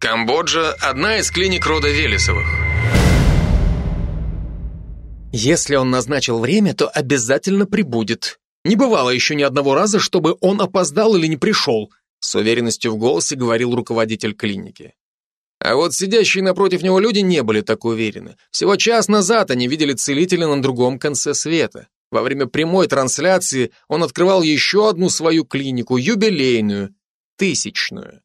Камбоджа – одна из клиник рода Велесовых. Если он назначил время, то обязательно прибудет. Не бывало еще ни одного раза, чтобы он опоздал или не пришел, с уверенностью в голосе говорил руководитель клиники. А вот сидящие напротив него люди не были так уверены. Всего час назад они видели целителя на другом конце света. Во время прямой трансляции он открывал еще одну свою клинику, юбилейную, тысячную.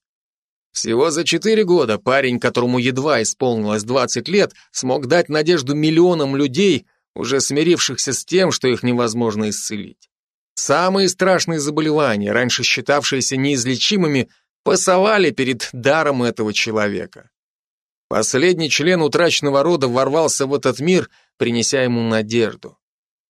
Всего за четыре года парень, которому едва исполнилось 20 лет, смог дать надежду миллионам людей, уже смирившихся с тем, что их невозможно исцелить. Самые страшные заболевания, раньше считавшиеся неизлечимыми, пасовали перед даром этого человека. Последний член утраченного рода ворвался в этот мир, принеся ему надежду.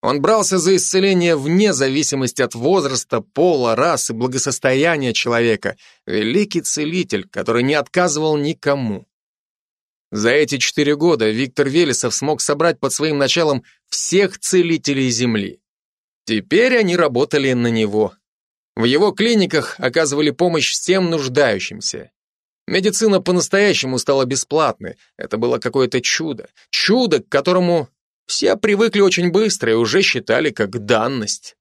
Он брался за исцеление вне зависимости от возраста, пола, расы, благосостояния человека. Великий целитель, который не отказывал никому. За эти четыре года Виктор Велесов смог собрать под своим началом всех целителей Земли. Теперь они работали на него. В его клиниках оказывали помощь всем нуждающимся. Медицина по-настоящему стала бесплатной. Это было какое-то чудо. Чудо, к которому все привыкли очень быстро и уже считали как данность.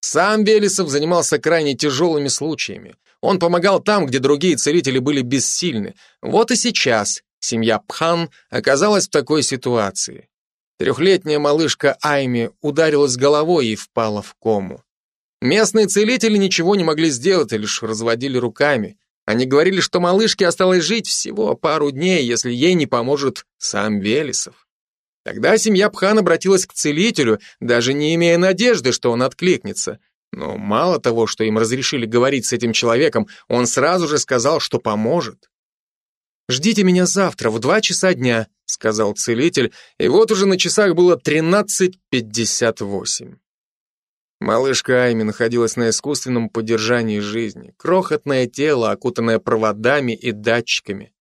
Сам Велесов занимался крайне тяжелыми случаями. Он помогал там, где другие целители были бессильны. Вот и сейчас семья Пхан оказалась в такой ситуации. Трехлетняя малышка Айми ударилась головой и впала в кому. Местные целители ничего не могли сделать, и лишь разводили руками. Они говорили, что малышке осталось жить всего пару дней, если ей не поможет сам Велесов. Тогда семья Пхан обратилась к целителю, даже не имея надежды, что он откликнется. Но мало того, что им разрешили говорить с этим человеком, он сразу же сказал, что поможет. «Ждите меня завтра в два часа дня», — сказал целитель, и вот уже на часах было 13.58. Малышка Айми находилась на искусственном поддержании жизни. Крохотное тело, окутанное проводами и датчиками.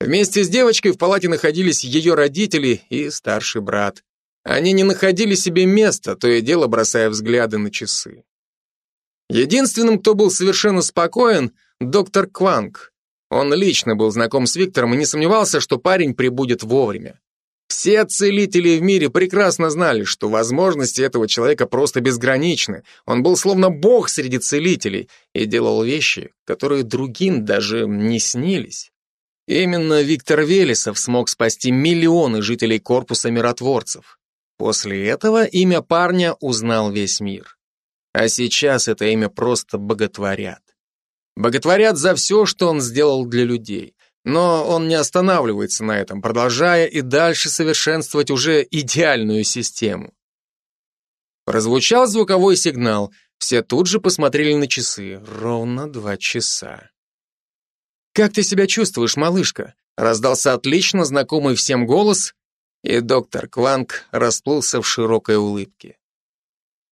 Вместе с девочкой в палате находились ее родители и старший брат. Они не находили себе места, то и дело бросая взгляды на часы. Единственным, кто был совершенно спокоен, доктор Кванг. Он лично был знаком с Виктором и не сомневался, что парень прибудет вовремя. Все целители в мире прекрасно знали, что возможности этого человека просто безграничны. Он был словно бог среди целителей и делал вещи, которые другим даже не снились. Именно Виктор Велесов смог спасти миллионы жителей корпуса миротворцев. После этого имя парня узнал весь мир. А сейчас это имя просто боготворят. Боготворят за все, что он сделал для людей. Но он не останавливается на этом, продолжая и дальше совершенствовать уже идеальную систему. Прозвучал звуковой сигнал. Все тут же посмотрели на часы. Ровно два часа. «Как ты себя чувствуешь, малышка?» Раздался отлично знакомый всем голос, и доктор Кванг расплылся в широкой улыбке.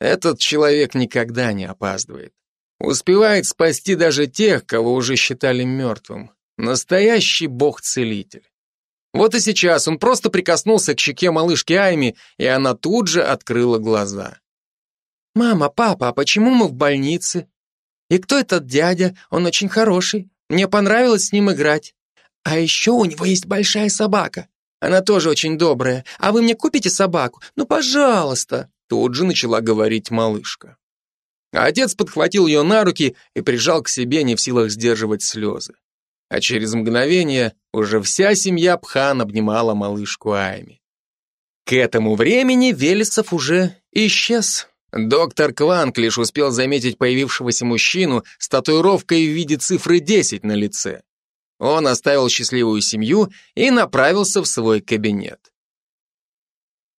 Этот человек никогда не опаздывает. Успевает спасти даже тех, кого уже считали мертвым. Настоящий бог-целитель. Вот и сейчас он просто прикоснулся к щеке малышки Айми, и она тут же открыла глаза. «Мама, папа, а почему мы в больнице? И кто этот дядя? Он очень хороший. Мне понравилось с ним играть. А еще у него есть большая собака. Она тоже очень добрая. А вы мне купите собаку? Ну, пожалуйста!» Тут же начала говорить малышка. А отец подхватил ее на руки и прижал к себе, не в силах сдерживать слезы а через мгновение уже вся семья Пхан обнимала малышку Айми. К этому времени Велесов уже исчез. Доктор Кванг лишь успел заметить появившегося мужчину с татуировкой в виде цифры 10 на лице. Он оставил счастливую семью и направился в свой кабинет.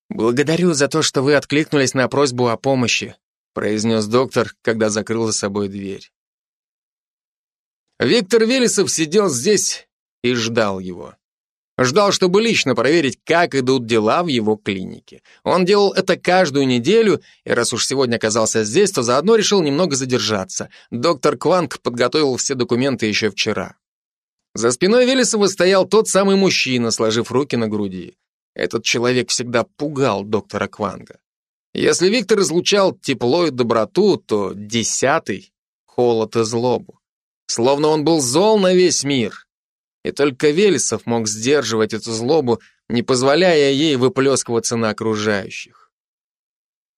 «Благодарю за то, что вы откликнулись на просьбу о помощи», произнес доктор, когда закрыл за собой дверь. Виктор Велесов сидел здесь и ждал его. Ждал, чтобы лично проверить, как идут дела в его клинике. Он делал это каждую неделю, и раз уж сегодня оказался здесь, то заодно решил немного задержаться. Доктор Кванг подготовил все документы еще вчера. За спиной Велесова стоял тот самый мужчина, сложив руки на груди. Этот человек всегда пугал доктора Кванга. Если Виктор излучал тепло и доброту, то десятый — холод и злобу словно он был зол на весь мир. И только Велесов мог сдерживать эту злобу, не позволяя ей выплескиваться на окружающих.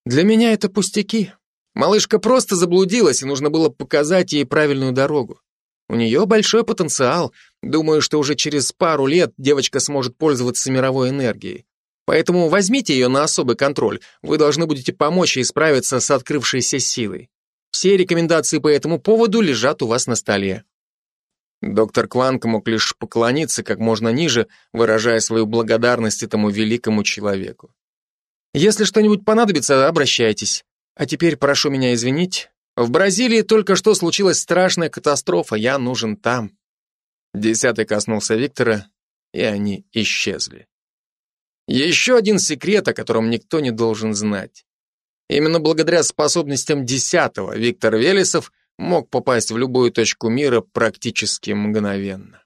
Для меня это пустяки. Малышка просто заблудилась, и нужно было показать ей правильную дорогу. У нее большой потенциал. Думаю, что уже через пару лет девочка сможет пользоваться мировой энергией. Поэтому возьмите ее на особый контроль. Вы должны будете помочь ей справиться с открывшейся силой. Все рекомендации по этому поводу лежат у вас на столе. Доктор Кванг мог лишь поклониться как можно ниже, выражая свою благодарность этому великому человеку. Если что-нибудь понадобится, обращайтесь. А теперь прошу меня извинить. В Бразилии только что случилась страшная катастрофа, я нужен там. Десятый коснулся Виктора, и они исчезли. Еще один секрет, о котором никто не должен знать. Именно благодаря способностям десятого Виктор Велесов мог попасть в любую точку мира практически мгновенно.